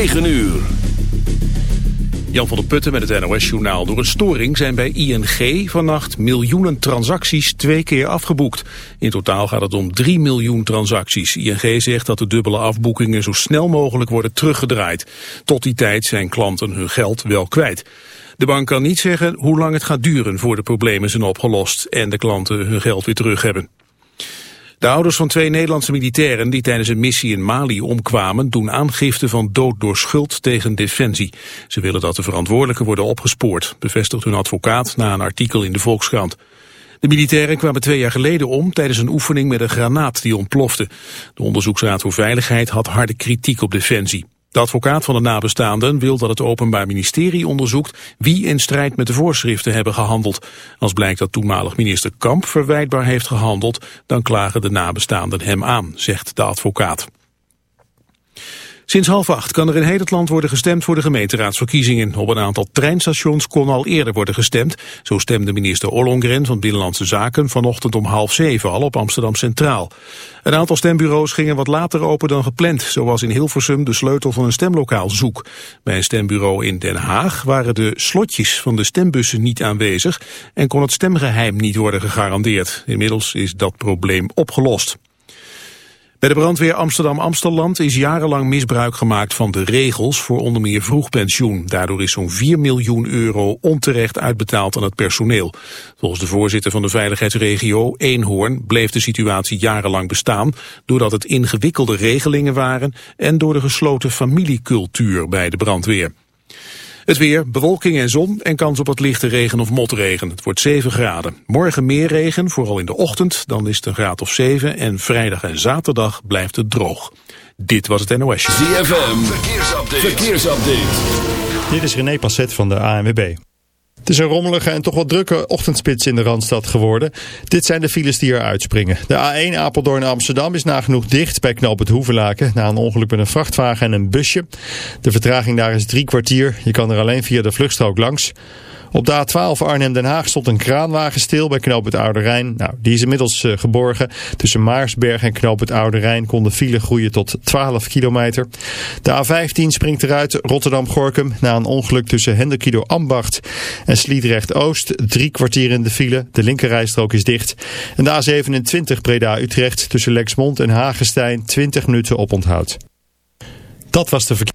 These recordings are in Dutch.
9 uur. Jan van der Putten met het NOS-journaal. Door een storing zijn bij ING vannacht miljoenen transacties twee keer afgeboekt. In totaal gaat het om 3 miljoen transacties. ING zegt dat de dubbele afboekingen zo snel mogelijk worden teruggedraaid. Tot die tijd zijn klanten hun geld wel kwijt. De bank kan niet zeggen hoe lang het gaat duren voor de problemen zijn opgelost en de klanten hun geld weer terug hebben. De ouders van twee Nederlandse militairen die tijdens een missie in Mali omkwamen doen aangifte van dood door schuld tegen Defensie. Ze willen dat de verantwoordelijken worden opgespoord, bevestigt hun advocaat na een artikel in de Volkskrant. De militairen kwamen twee jaar geleden om tijdens een oefening met een granaat die ontplofte. De Onderzoeksraad voor Veiligheid had harde kritiek op Defensie. De advocaat van de nabestaanden wil dat het Openbaar Ministerie onderzoekt wie in strijd met de voorschriften hebben gehandeld. Als blijkt dat toenmalig minister Kamp verwijtbaar heeft gehandeld, dan klagen de nabestaanden hem aan, zegt de advocaat. Sinds half acht kan er in heel het land worden gestemd voor de gemeenteraadsverkiezingen. Op een aantal treinstations kon al eerder worden gestemd. Zo stemde minister Ollongren van Binnenlandse Zaken vanochtend om half zeven al op Amsterdam Centraal. Een aantal stembureaus gingen wat later open dan gepland. Zoals in Hilversum de sleutel van een stemlokaal zoek. Bij een stembureau in Den Haag waren de slotjes van de stembussen niet aanwezig en kon het stemgeheim niet worden gegarandeerd. Inmiddels is dat probleem opgelost. Bij de brandweer Amsterdam-Amstelland is jarenlang misbruik gemaakt van de regels voor onder meer vroegpensioen. Daardoor is zo'n 4 miljoen euro onterecht uitbetaald aan het personeel. Volgens de voorzitter van de veiligheidsregio Eenhoorn bleef de situatie jarenlang bestaan doordat het ingewikkelde regelingen waren en door de gesloten familiecultuur bij de brandweer. Het weer, bewolking en zon en kans op wat lichte regen of motregen. Het wordt 7 graden. Morgen meer regen, vooral in de ochtend. Dan is het een graad of 7 en vrijdag en zaterdag blijft het droog. Dit was het NOS. ZFM, verkeersupdate. verkeersupdate. Dit is René Passet van de ANWB. Het is een rommelige en toch wat drukke ochtendspits in de Randstad geworden. Dit zijn de files die er uitspringen. De A1 Apeldoorn Amsterdam is nagenoeg dicht bij knoop het Hoevelaken... na een ongeluk met een vrachtwagen en een busje. De vertraging daar is drie kwartier. Je kan er alleen via de vluchtstrook langs. Op de A12 Arnhem-Den Haag stond een kraanwagen stil bij knoop het Oude Rijn. Nou, die is inmiddels uh, geborgen. Tussen Maarsberg en knoop het Oude Rijn kon de file groeien tot 12 kilometer. De A15 springt eruit Rotterdam-Gorkum na een ongeluk tussen Hendekido Ambacht en Sliedrecht-Oost. Drie kwartier in de file. De linkerrijstrook is dicht. En de A27 Breda-Utrecht tussen Lexmond en Hagestein 20 minuten op onthoud. Dat was de verkeer.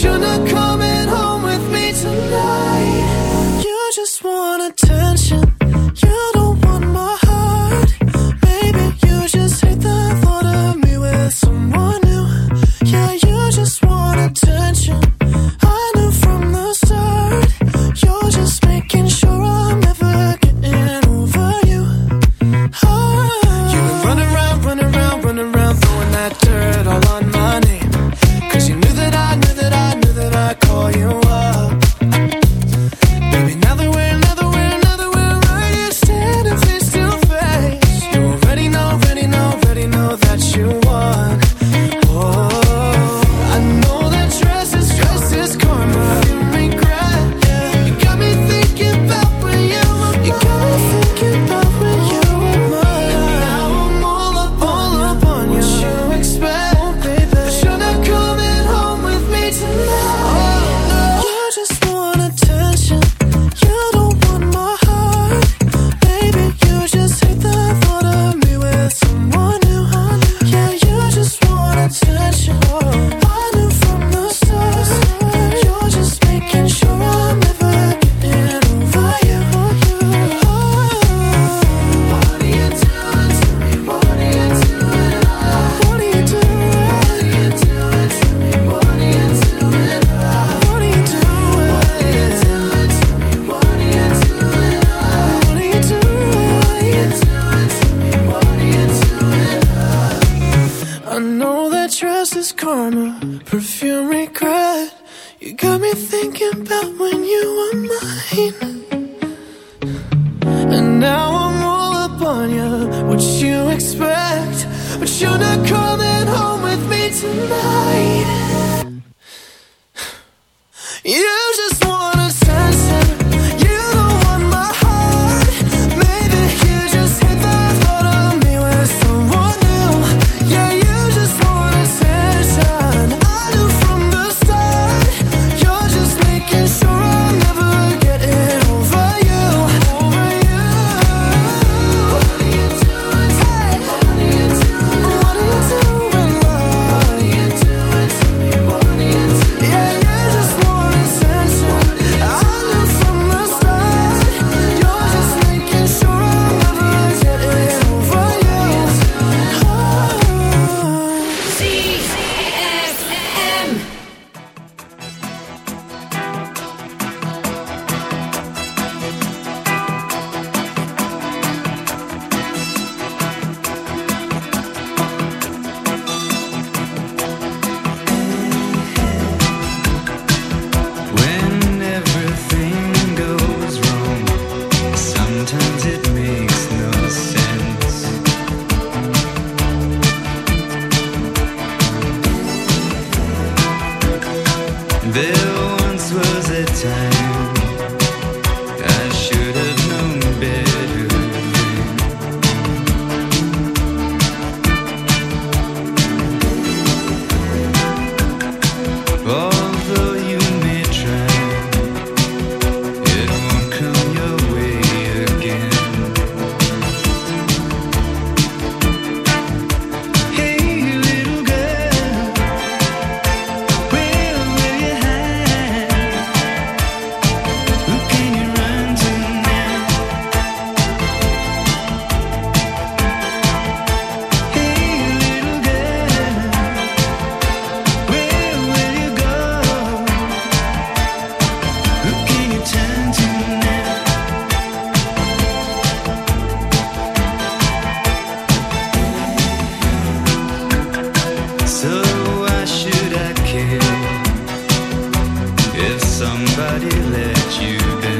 shouldn't come somebody let you down.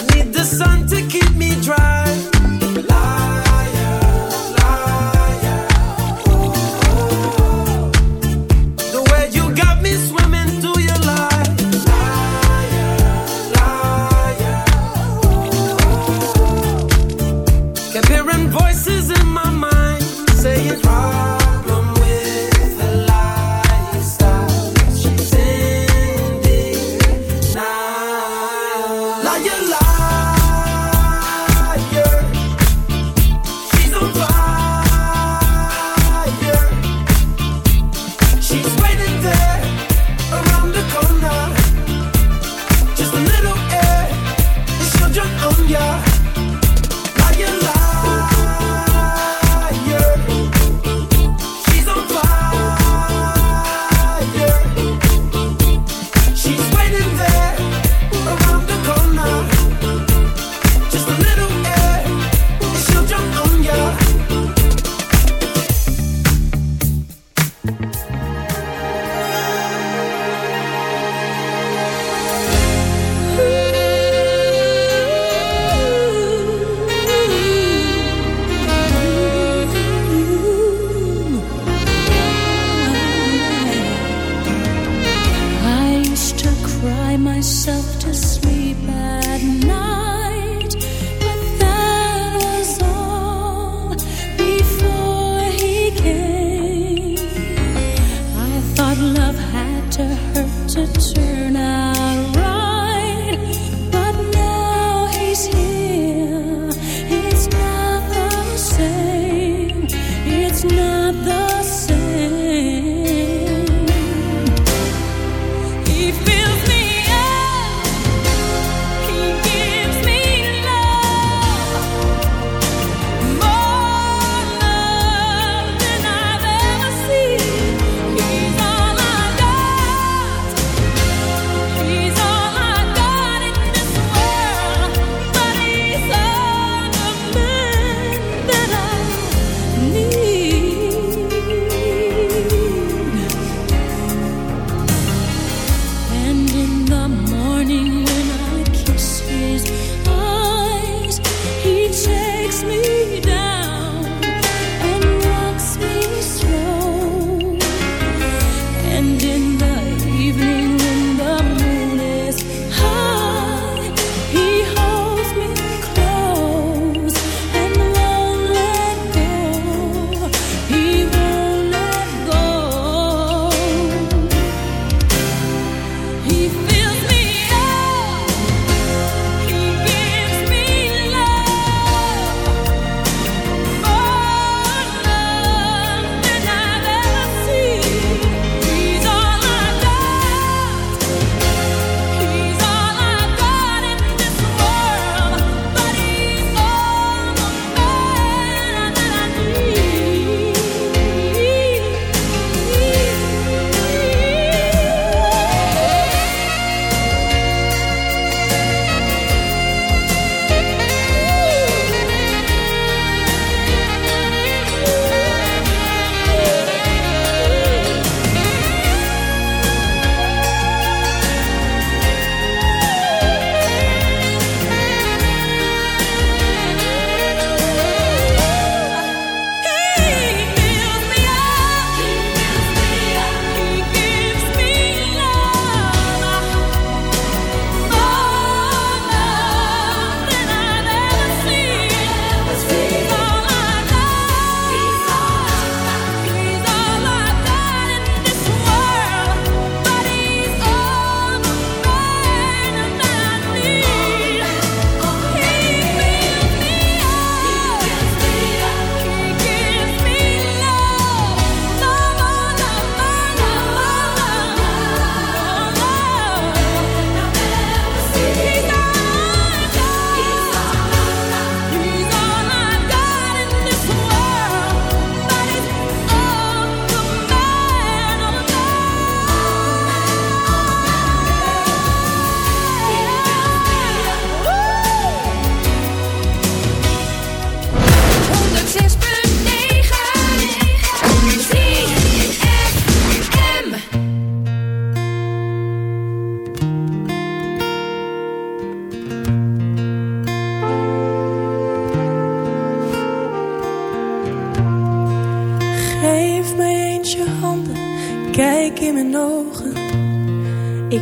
I need the sun to keep me dry.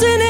kerst. Tot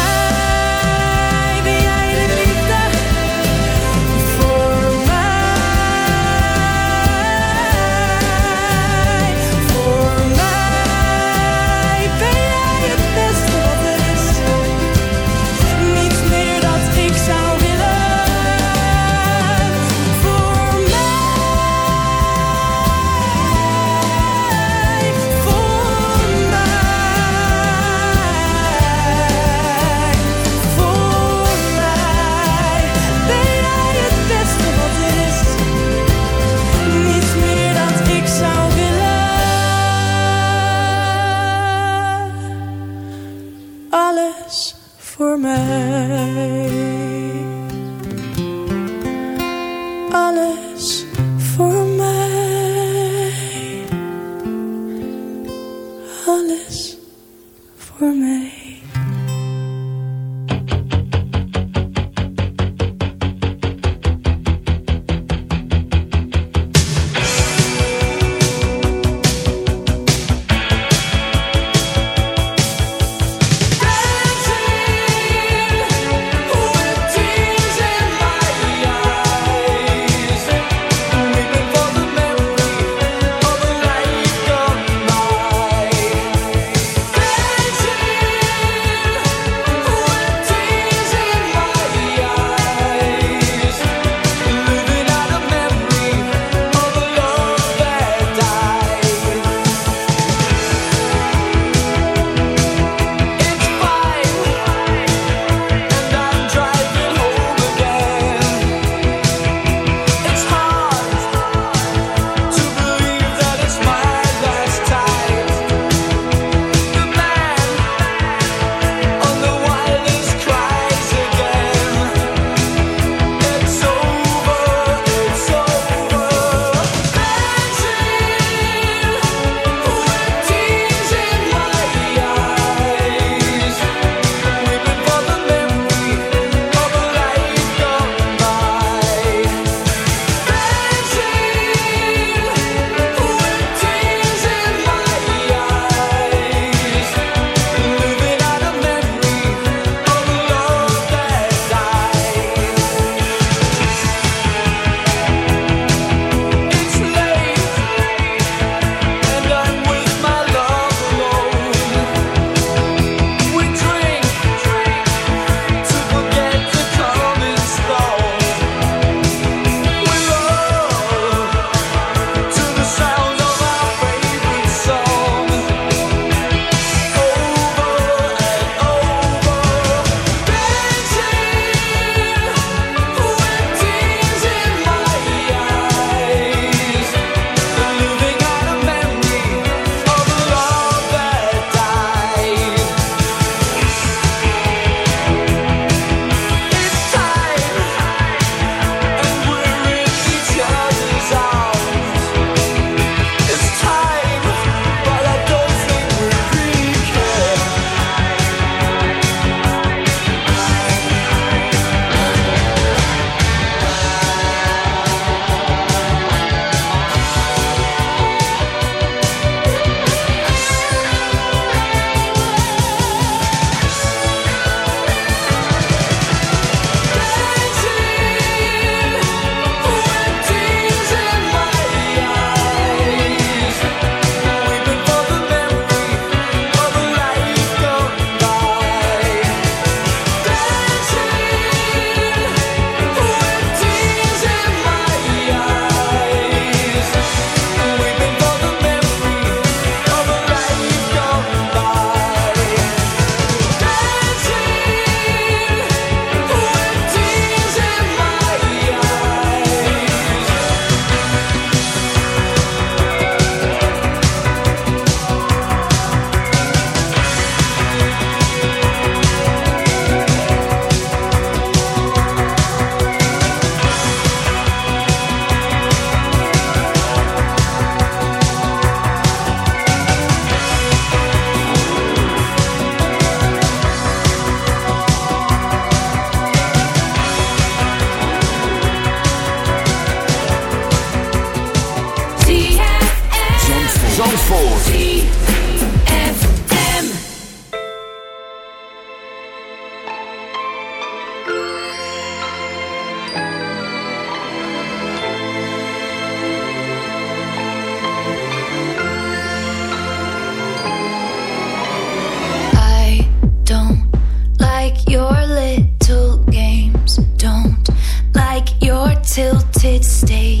sit, stay.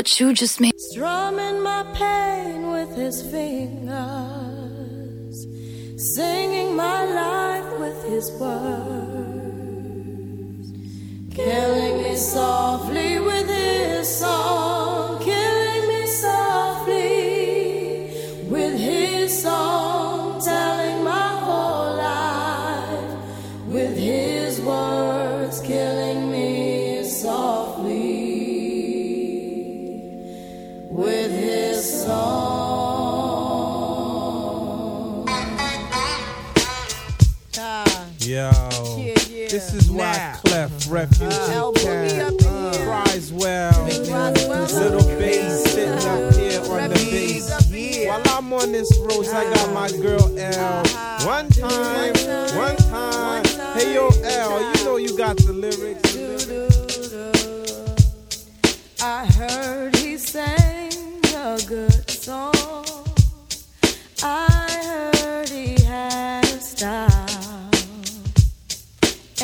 what you just made. Strumming my pain with his fingers, singing my life with his words, killing me softly with his song. Yo. Yeah, yeah. This is why now. Clef uh-huh. Uh, uh, Little bass sitting up here on the bass. While I'm on this roast, I got my girl L. One time, one time. Hey, yo, L, you know you got the lyrics. The lyrics. I heard he said.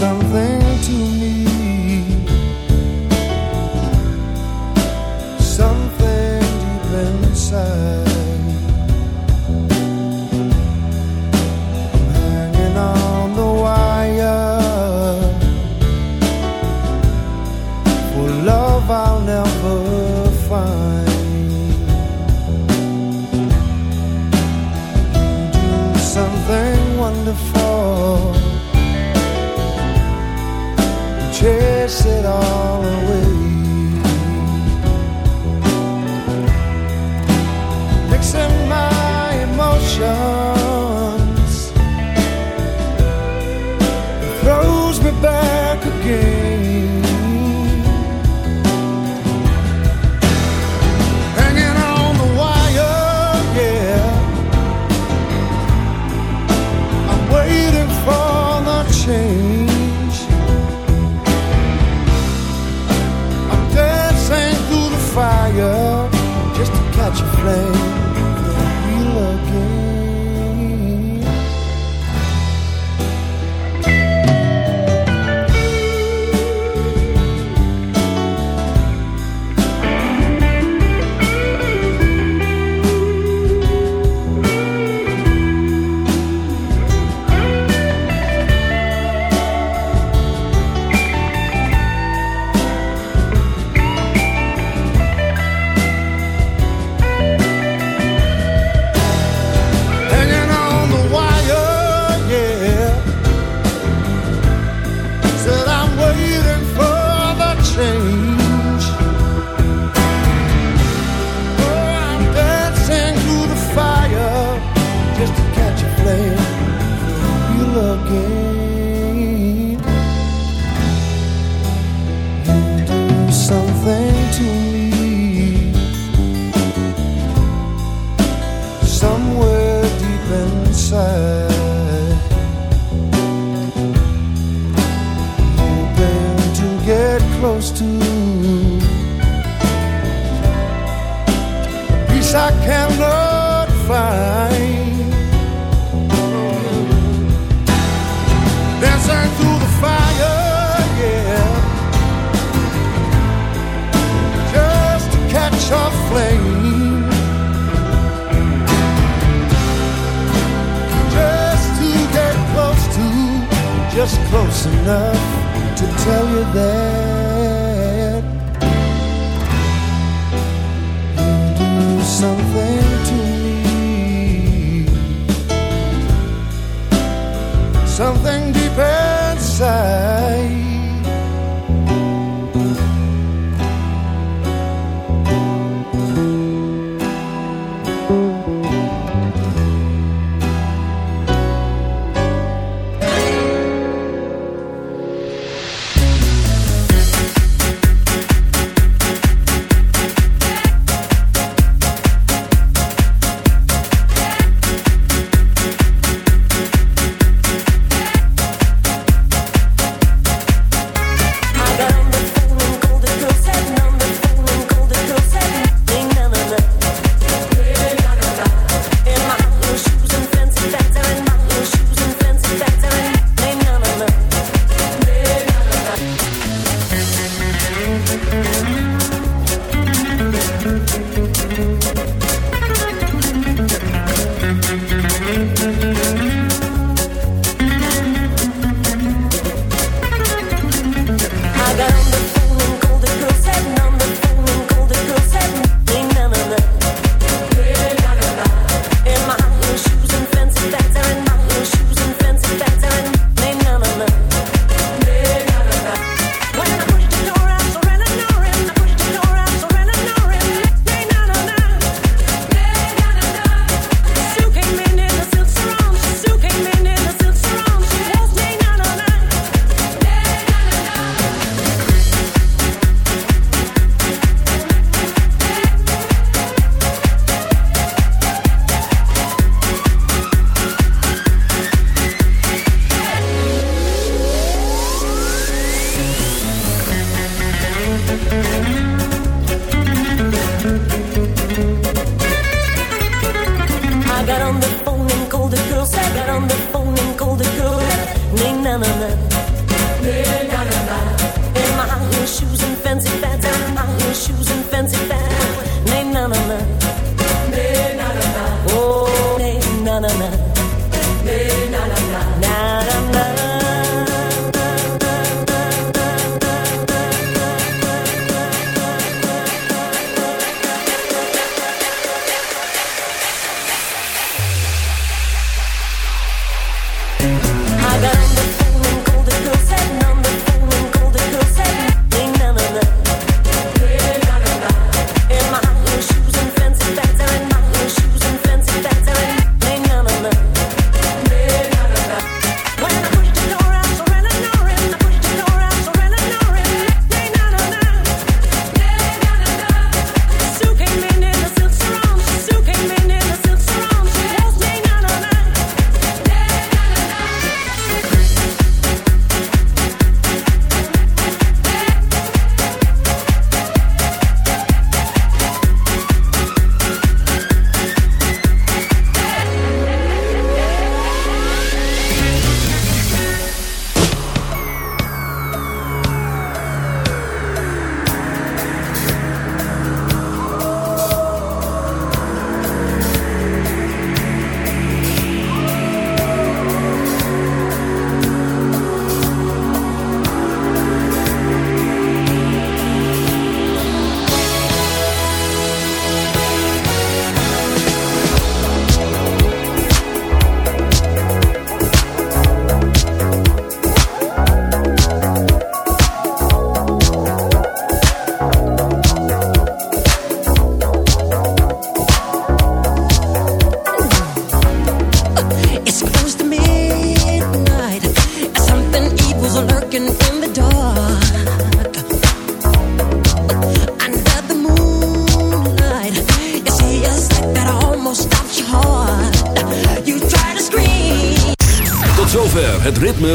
something to me.